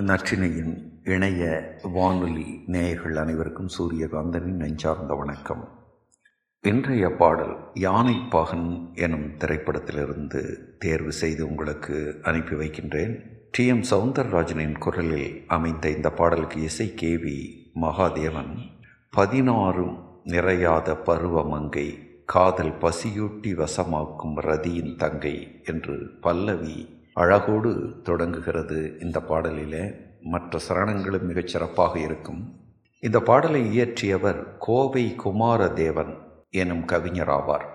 நற்றினையின் இணைய வானொலி நேயர்கள் அனைவருக்கும் சூரியகாந்தனின் நெஞ்சார்ந்த வணக்கம். இன்றைய பாடல் யானை பாகன் எனும் திரைப்படத்திலிருந்து தேர்வு செய்து உங்களுக்கு அனுப்பி வைக்கின்றேன். டி. எம். சவுந்தரராஜனின் குரலில் அமைந்த இந்த பாடலுக்கு இசை கேவி மகாதேவன் பதினாறும் நிறையாத பருவமங்கை காதல் பசியூட்டி வசமாக்கும் ரதியின் தங்கை என்று பல்லவி அழகோடு தொடங்குகிறது இந்த பாடலிலே. மற்ற சரணங்களும் மிகச் சிறப்பாக இருக்கும். இந்த பாடலை இயற்றியவர் கோவை குமாரதேவன் எனும் கவிஞர் ஆவார்.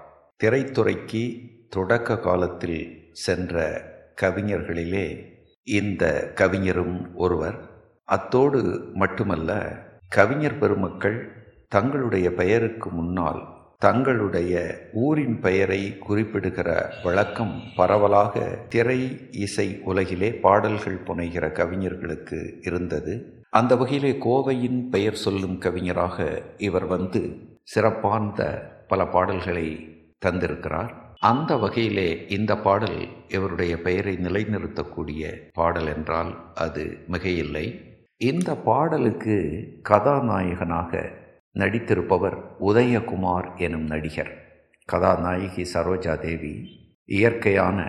திரைத்துறைக்கு தொடக்க காலத்தில் சென்ற கவிஞர்களிலே இந்த கவிஞரும் ஒருவர். அத்தோடு மட்டுமல்ல கவிஞர் பெருமக்கள் தங்களுடைய பெயருக்கு முன்னால் தங்களுடைய ஊரின் பெயரை குறிப்பிடுகிற வழக்கம் பரவலாக திரை இசை உலகிலே பாடல்கள் புனைகிற கவிஞர்களுக்கு இருந்தது. அந்த வகையிலே கோவையின் பெயர் சொல்லும் கவிஞராக இவர் வந்து சிறப்பார்ந்த பல பாடல்களை தந்திருக்கிறார். அந்த வகையிலே இந்த பாடல் இவருடைய பெயரை நிலைநிறுத்தக்கூடிய பாடல் என்றால் அது மிகையில்லை. இந்த பாடலுக்கு கதாநாயகனாக நடித்திருப்பவர் உதயகுமார் எனும் நடிகர். கதாநாயகி சரோஜா தேவி இயற்கையான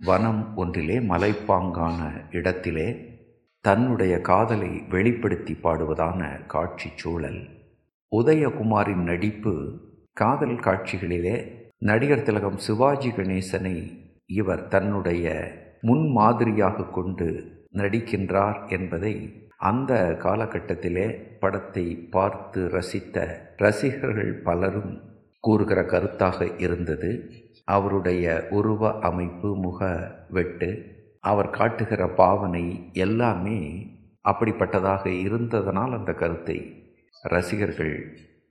வனம் ஒன்றிலே மலைப்பாங்கான இடத்திலே தன்னுடைய காதலை வெளிப்படுத்தி பாடுவதான காட்சி சூழல். உதயகுமாரின் நடிப்பு காதல் காட்சிகளிலே நடிகர் திலகம் சிவாஜி கணேசனை இவர் தன்னுடைய முன்மாதிரியாக கொண்டு நடிக்கின்றார் என்பதை அந்த காலகட்டத்திலே படத்தை பார்த்து ரசித்த ரசிகர்கள் பலரும் கூறுகிற கருத்தாக இருந்தது. அவருடைய உருவ அமைப்பு முக வெட்டு அவர் காட்டுகிற பாவனை எல்லாமே அப்படிப்பட்டதாக இருந்ததனால் அந்த கருத்தை ரசிகர்கள்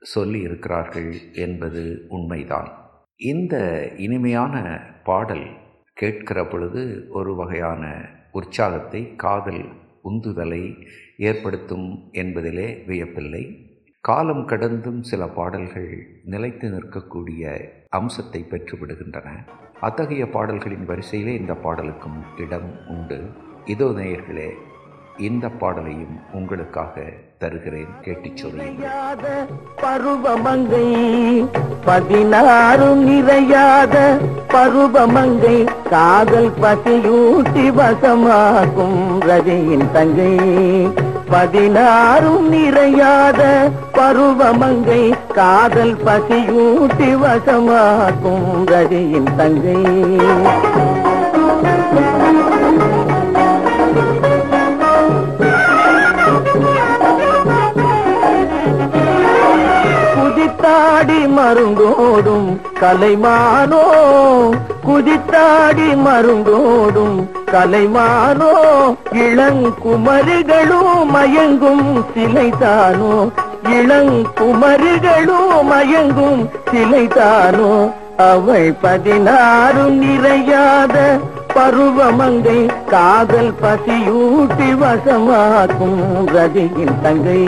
சொல்லி இருக்கிறார்கள் என்பது உண்மைதான். இந்த இனிமையான பாடல் கேட்கிற பொழுது ஒரு வகையான உற்சாகத்தை காதல் உந்துதலை ஏற்படுத்தும் என்பதிலே வியப்பில்லை. காலம் கடந்தும் சில பாடல்கள் நிலைத்து நிற்கக்கூடிய அம்சத்தை பெற்றுவிடுகின்றன. அத்தகைய பாடல்களின் வரிசையிலே இந்த பாடலுக்கும் இடம் உண்டு. இதோ நேயர்களே இந்த பாடலையும் உங்களுக்காக தருகிறேன். கேட்டுச் நிறையாத பருவமங்கை பதினாறு நிறையாத பருவமங்கை காதல் பசியூட்டி வசமாகும் ரஜையின் தங்கை. பதினாறும் நிறையாத பருவமங்கை காதல் பசியூட்டி வசமாகும் ரஜையின் தங்கை. குதித்தாடி மருங்கோடும் கலைமானோ குதித்தாடி மருங்கோடும் கலைமானோ இளங்குமரிகளும் மயங்கும் சிலைதானோ இளங்குமரிகளும் மயங்கும் சிலைதானோ அவள் பதினாறு நிறையாத பருவமங்கை காதல் பசியூட்டி வசமாக்கும் ரதியின் தங்கை.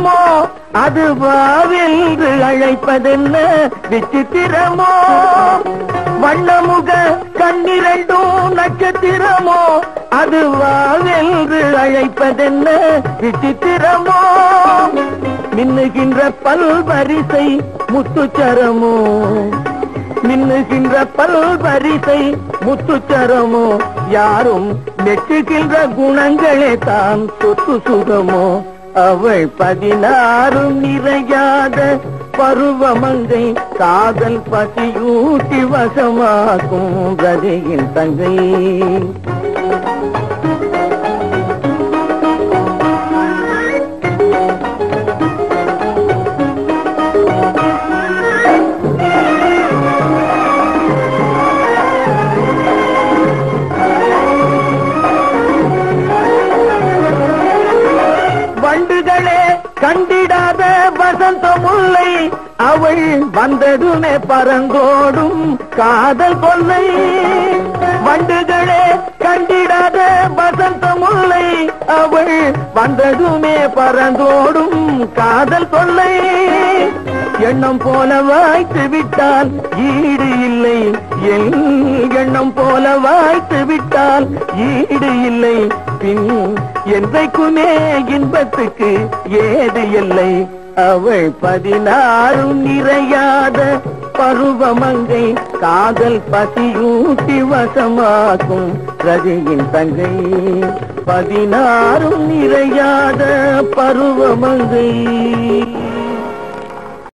விசித்திரமோ அது வாவென்று அழைப்பதென்ன? விசித்திரமோ? வண்ணமுக கண்ணிரண்டும் நட்சத்திரமோ? அது வாவென்று அழைப்பதென்ன? விசித்திரமோ? மின்னுகின்ற பல்வரிசை முத்துச்சரமோ? மின்னுகின்ற பல்வரிசை முத்துச்சரமோ? யாரும் மெச்சுகின்ற குணங்களே தான் சொத்து சுகமோ? அவள் பதினாறு நிறையாத பருவமங்கை காதல் பசியூட்டி வசமாக்கும் கதையின் தங்கை. அவள் வந்ததுமே பறந்தோடும் காதல் கொள்ளை வண்டுகளே கண்டிடாத வசந்த முல்லை. அவள் வந்ததுமே பறந்தோடும் காதல் கொள்ளை எண்ணம் போல வாய்த்து விட்டால் ஈடு இல்லை. என் எண்ணம் போல வாய்த்து விட்டால் ஈடு இல்லை. பின் என்றைக்குமே இன்பத்துக்கு ஏது இல்லை. அவள் பதினாறும் நிறையாத பருவமங்கை காதல் பசியூட்டி வசமாக்கும் ரதியின் தங்கை. பதினாறும் நிறையாத பருவமங்கை.